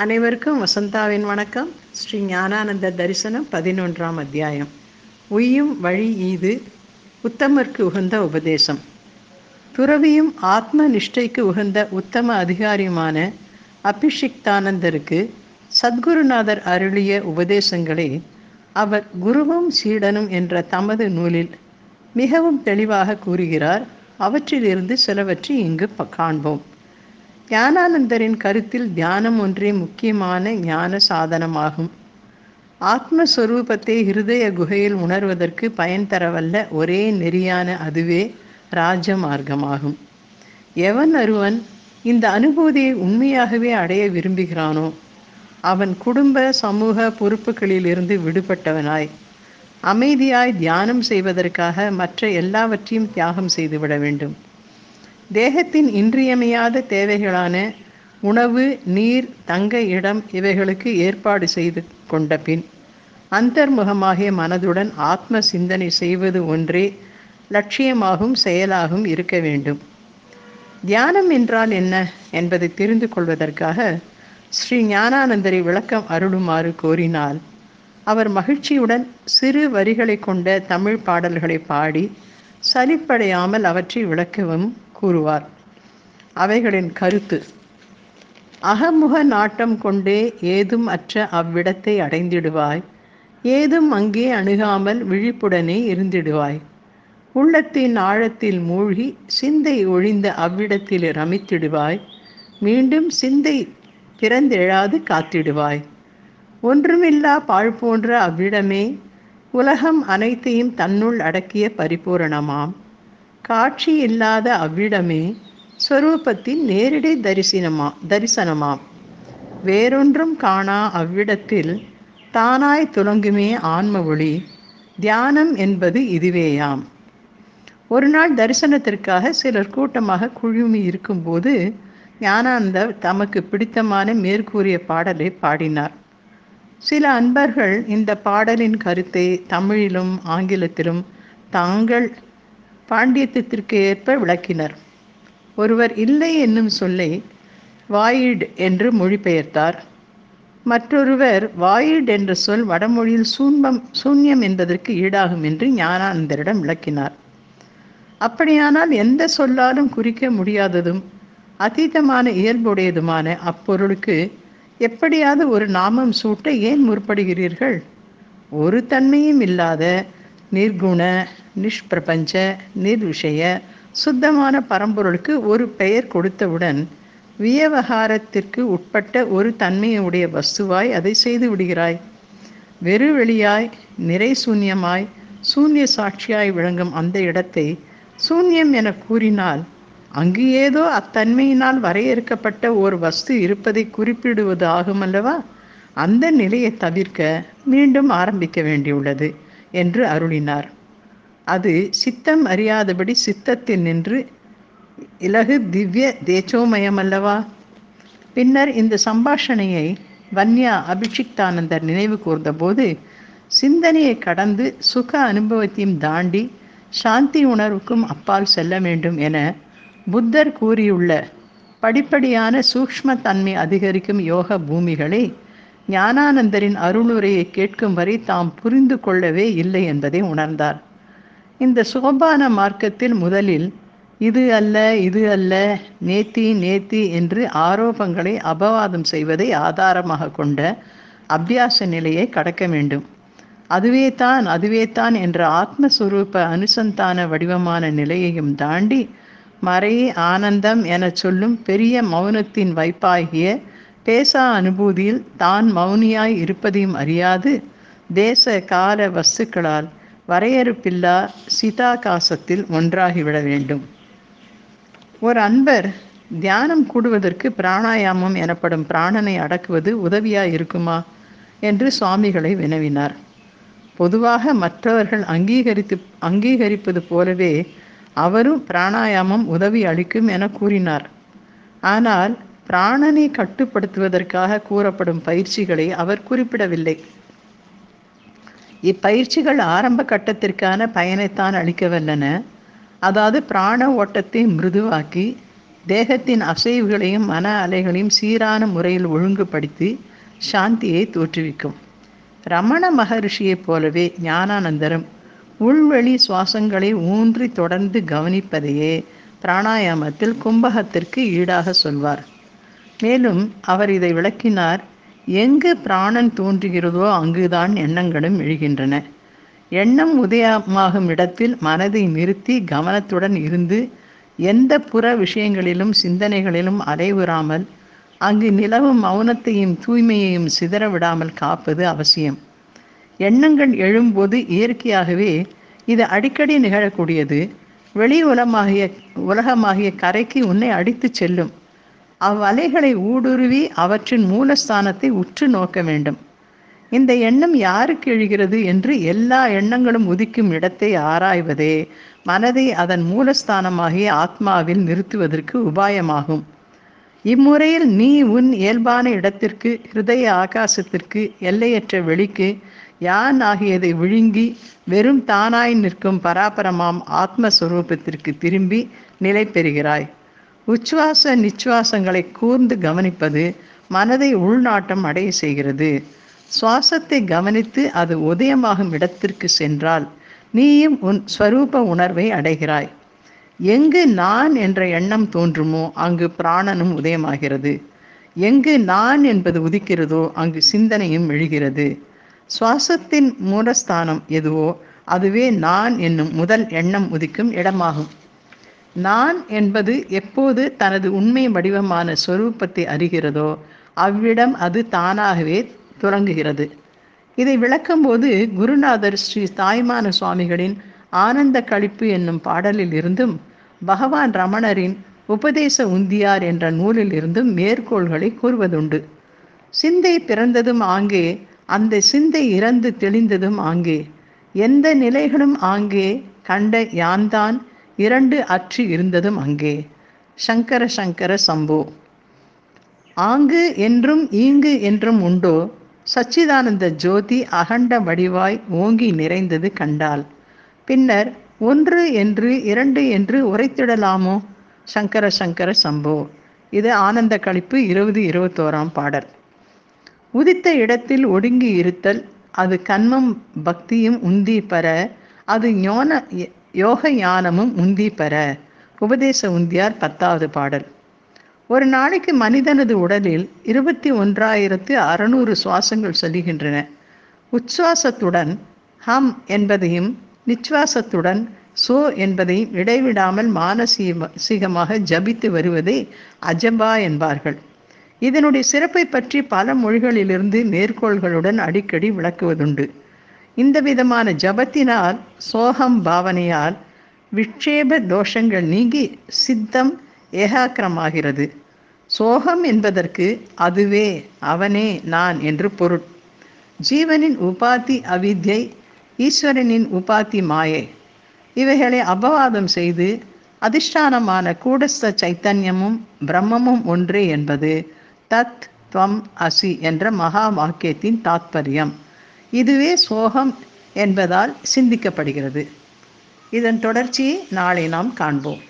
அனைவருக்கும் வசந்தாவின் வணக்கம். ஸ்ரீ ஞானானந்த தரிசனம் பதினொன்றாம் அத்தியாயம். உய்யும் வழி ஈது உத்தமர்க்கு உகந்த உபதேசம். துறவியும் ஆத்ம நிஷ்டைக்கு உகந்த உத்தம அதிகாரியுமான அபிஷிக்தானந்தருக்கு சத்குருநாதர் அருளிய உபதேசங்களை அவர் குருவும் சீடனும் என்ற தமது நூலில் மிகவும் தெளிவாக கூறுகிறார். அவற்றிலிருந்து சிலவற்றை இங்கு காண்போம். ஞானானந்தரின் கருத்தில் தியானம் ஒன்றே முக்கியமான ஞான சாதனமாகும். ஆத்மஸ்வரூபத்தை ஹிருதய குகையில் உணர்வதற்கு பயன் தரவல்ல ஒரே நெறியான அதுவே ராஜ மார்க்கமாகும் எவன் அருவன் இந்த அனுபூதியை உண்மையாகவே அடைய விரும்புகிறானோ அவன் குடும்ப சமூக பொறுப்புகளிலிருந்து விடுபட்டவனாய். அமைதியாய் தியானம் செய்வதற்காக மற்ற எல்லாவற்றையும் தியாகம் செய்துவிட வேண்டும். தேகத்தின் இன்றியமையாத தேவைகளான உணவு நீர் தங்க இடம் இவைகளுக்கு ஏற்பாடு செய்து கொண்ட பின் அந்தர்முகமாகிய மனதுடன் ஆத்ம சிந்தனை செய்வது ஒன்றே லட்சியமாகவும் செயலாகவும் இருக்க வேண்டும். தியானம் என்றால் என்ன என்பதை தெரிந்து கொள்வதற்காக ஸ்ரீ ஞானானந்தரை விளக்கம் அருளுமாறு கோரினால் அவர் மகிழ்ச்சியுடன் சிறு வரிகளை கொண்ட தமிழ் பாடல்களை பாடி சலிப்படையாமல் அவற்றை விளக்கவும் கூறுவார். அவைகளின் கருத்து அகமுக நாட்டம் கொண்டே ஏதும் அற்ற அவ்விடத்தை அடைந்திடுவாய் ஏதும் அங்கே அணுகாமல் விழிப்புடனே இருந்திடுவாய். உள்ளத்தின் ஆழத்தில் மூழ்கி சிந்தை ஒழிந்த அவ்விடத்தில் ரமித்திடுவாய் மீண்டும் சிந்தை பிறந்தெழாது காத்திடுவாய். ஒன்றுமில்லா பாழ் போன்ற அவ்விடமே உலகம் அனைத்தையும் தன்னுள் அடக்கிய பரிபூரணமாம். காட்சி இல்லாத அவ்விடமே ஸ்வரூபத்தின் நேரடி தரிசனமா தரிசனமாம் வேறொன்றும் காணா அவ்விடத்தில் தானாய் துலங்குமே ஆன்ம ஒளி தியானம் என்பது இதுவேயாம். ஒரு நாள் தரிசனத்திற்காக சிலர் கூட்டமாக குழுமி இருக்கும்போது ஞானானந்தர் தமக்கு பிடித்தமான மேற்கூறிய பாடலை பாடினார். சில அன்பர்கள் இந்த பாடலின் கருத்தை தமிழிலும் ஆங்கிலத்திலும் தாங்கள் பாண்டியத்திற்கு ஏற்ப விளக்கினர். ஒருவர் இல்லை என்னும் சொல்லை வாயிட் என்று மொழிபெயர்த்தார். மற்றொருவர் வாயிட் என்ற சொல் வடமொழியில் சூன்பம் சூன்யம் என்பதற்கு ஈடாகும் என்று ஞானானந்தரிடம் விளக்கினார். அப்படியானால் எந்த சொல்லாலும் குறிக்க முடியாததும் அதீதமான இயல்புடையதுமான அப்பொருளுக்கு எப்படியாவது ஒரு நாமம் சூட்ட ஏன் முற்படுகிறீர்கள்? ஒரு தன்மையும் இல்லாத நிர்குண நிஷ்பிரபஞ்ச நிர்விஷய சுத்தமான பரம்பொருளுக்கு ஒரு பெயர் கொடுத்தவுடன் வியவகாரத்திற்கு உட்பட்ட ஒரு தன்மையுடைய வஸ்துவாய் அதை செய்து விடுகிறாய். வெறுவெளியாய் நிறை சூன்யமாய் சூன்ய சாட்சியாய் விளங்கும் அந்த இடத்தை சூன்யம் என கூறினால் அங்கு ஏதோ அத்தன்மையினால் வரையறுக்கப்பட்ட ஒரு வஸ்து இருப்பதை குறிப்பிடுவது ஆகுமல்லவா? அந்த நிலையை தவிர்க்க மீண்டும் ஆரம்பிக்க வேண்டியுள்ளது என்று அருளினார். அது சித்தம் அறியாதபடி சித்தத்தில் நின்று இலகு திவ்ய தேச்சோமயமல்லவா பின்னர் இந்த சம்பாஷணையை வன்யா அபிஷிக்தானந்தர் நினைவு கூர்ந்தபோது சிந்தனையை கடந்து சுக அனுபவத்தையும் தாண்டி சாந்தி உணர்வுக்கும் அப்பால் செல்ல வேண்டும் என புத்தர் கூறியுள்ள படிப்படியான சூக்ஷ்ம தன்மை அதிகரிக்கும் யோக பூமிகளை ஞானானந்தரின் அருளுரையை கேட்கும் வரை தாம் புரிந்து கொள்ளவே இல்லை என்பதை உணர்ந்தார். இந்த சோபான மார்க்கத்தில் முதலில் இது அல்ல இது அல்ல நேத்தி நேத்தி என்று ஆரோபங்களை அபவாதம் செய்வதை ஆதாரமாக கொண்ட அபியாச நிலையை கடக்க வேண்டும். அதுவே தான் அதுவே தான் என்ற ஆத்மஸ்வரூப அனுசந்தான வடிவமான நிலையையும் தாண்டி மறை ஆனந்தம் எனச் சொல்லும் பெரிய மௌனத்தின் வைப்பாகிய பேசா அனுபூதியில் தான் மௌனியாய் இருப்பதையும் அறியாது தேச கால வஸ்துக்களால் வரையறுப்பில்லா சிதாகாசத்தில் ஒன்றாகிவிட வேண்டும். ஒரு அன்பர் தியானம் கூடுவதற்கு பிராணாயாமம் எனப்படும் பிராணனை அடக்குவது உதவியாக இருக்குமா? என்று சுவாமிகளை வினவினார். பொதுவாக மற்றவர்கள் அங்கீகரித்து அங்கீகரிப்பது போலவே அவரும் பிராணாயாமம் உதவி அளிக்கும் என கூறினார். ஆனால் பிராணனை கட்டுப்படுத்துவதற்காக கூறப்படும் பயிற்சிகளை அவர் குறிப்பிடவில்லை. இப்பயிற்சிகள் ஆரம்ப கட்டத்திற்கான பயனைத்தான் அளிக்கவல்லன அதாவது பிராண ஓட்டத்தை மிருதுவாக்கி தேகத்தின் அசைவுகளையும் மன அலைகளையும் சீரான முறையில் ஒழுங்குபடுத்தி சாந்தியை தோற்றுவிக்கும். ரமண மகரிஷியைப் போலவே ஞானானந்தரும் உள்வெளி சுவாசங்களை ஊன்றி தொடர்ந்து கவனிப்பதையே பிராணாயாமத்தில் கும்பகத்திற்கு ஈடாக சொல்வார். மேலும் அவர் இதை விளக்கினார் எங்கு பிராணன் தோன்றுகிறதோ அங்குதான் எண்ணங்களும் எழுகின்றன. எண்ணம் உதயமாகும் இடத்தில் மனதை நிறுத்தி கவனத்துடன் இருந்து எந்த புற விஷயங்களிலும் சிந்தனைகளிலும் அலைவுறாமல் அங்கு நிலவும் மௌனத்தையும் தூய்மையையும் சிதற விடாமல் காப்பது அவசியம். எண்ணங்கள் எழும்போது இயற்கையாகவே இது அடிக்கடி நிகழக்கூடியது. வெளி உலமாகிய உலகமாகிய கரைக்கு உன்னை அடித்துச் செல்லும். அவ்வலைகளை ஊடுருவி அவற்றின் மூலஸ்தானத்தை உற்று நோக்க வேண்டும். இந்த எண்ணம் யாருக்கு எழுகிறது என்று எல்லா எண்ணங்களும் உதிக்கும் இடத்தை ஆராய்வதே மனதை அதன் மூலஸ்தானமாகிய ஆத்மாவில் நிறுத்துவதற்கு உபாயமாகும். இம்முறையில் நீ உன் இயல்பான இடத்திற்கு ஹிருதய ஆகாசத்திற்கு எல்லையற்ற வெளிக்கு யான் ஆகியதை விழுங்கி வெறும் தானாய் நிற்கும் பராபரமாம் ஆத்மஸ்வரூபத்திற்கு திரும்பி நிலை பெறுகிறாய் உச்சுவாச நிச்சுவாசங்களை கூர்ந்து கவனிப்பது மனதை உள்நாட்டம் அடைய செய்கிறது. சுவாசத்தை கவனித்து அது உதயமாகும் இடத்திற்கு சென்றால் நீயும் உன் ஸ்வரூப உணர்வை அடைகிறாய். எங்கு நான் என்ற எண்ணம் தோன்றுமோ அங்கு பிராணனும் உதயமாகிறது. எங்கு நான் என்பது உதிக்கிறதோ அங்கு சிந்தனையும் எழுகிறது. சுவாசத்தின் மூலஸ்தானம் எதுவோ அதுவே நான் என்னும் முதல் எண்ணம் உதிக்கும் இடமாகும். நான் என்பது எப்போது தனது உண்மை வடிவமான சொரூபத்தை அறிகிறதோ அவ்விடம் அது தானாகவே துறங்குகிறது. இதை விளக்கும்போது குருநாதர் ஸ்ரீ தாய்மான சுவாமிகளின் ஆனந்த கழிப்பு என்னும் பாடலில் இருந்தும் பகவான் ரமணரின் உபதேச உந்தியார் என்ற நூலில் இருந்தும் மேற்கோள்களை கூறுவதுண்டு. சிந்தை பிறந்ததும் ஆங்கே அந்த சிந்தை இறந்து தெளிந்ததும் ஆங்கே எந்த நிலைகளும் ஆங்கே கண்ட யான்தான் இரண்டு அற்று இருந்ததும் அங்கே. சங்கர சங்கர சம்போ. ஆங்கு என்றும் ஈங்கு என்றும் உண்டோ? சச்சிதானந்த ஜோதி அகண்ட வடிவாய் ஓங்கி நிறைந்தது கண்டால் பின்னர் ஒன்று என்று இரண்டு என்று உரைத்திடலாமோ? சங்கர சங்கர சம்போ. இது ஆனந்த கழிப்பு இருபது இருபத்தோராம் பாடல். உதித்த இடத்தில் ஒடுங்கி இருத்தல் அது கண்மம் பக்தியும் உந்தி பெற அது ஞான யோக ஞானமும் உந்தி பெற. உபதேச உந்தியார் பத்தாவது பாடல். ஒரு நாளைக்கு மனிதனது உடலில் இருபத்தி ஒன்றாயிரத்து அறநூறு சுவாசங்கள் செல்கின்றன. உச்சுவாசத்துடன் ஹம் என்பதையும் நிச்சுவாசத்துடன் சோ என்பதையும் இடைவிடாமல் மானசீகமாக ஜபித்து வருவதை அஜம்பா என்பார்கள். இதனுடைய சிறப்பை பற்றி பல மொழிகளிலிருந்து மேற்கோள்களுடன் அடிக்கடி விளக்குவதுண்டு. இந்த விதமான ஜபத்தினால் சோகம் பாவனையால் விட்சேப தோஷங்கள் நீங்கி சித்தம் ஏகாக்கிரமாகிறது. சோகம் என்பதற்கு அதுவே அவனே நான் என்று பொருள். ஜீவனின் உபாதி அவித்யை ஈஸ்வரனின் உபாதி மாயை. இவைகளை அபவாதம் செய்து அதிஷ்டானமான கூடஸ்த சைத்தன்யமும் பிரம்மமும் ஒன்றே என்பது தத் துவம் அசி என்ற மகா வாக்கியத்தின் தாத்பரியம். இதுவே சோகம் என்பதால் சிந்திக்கப்படுகிறது. இதன் தொடர்ச்சியை நாளை நாம் காண்போம்.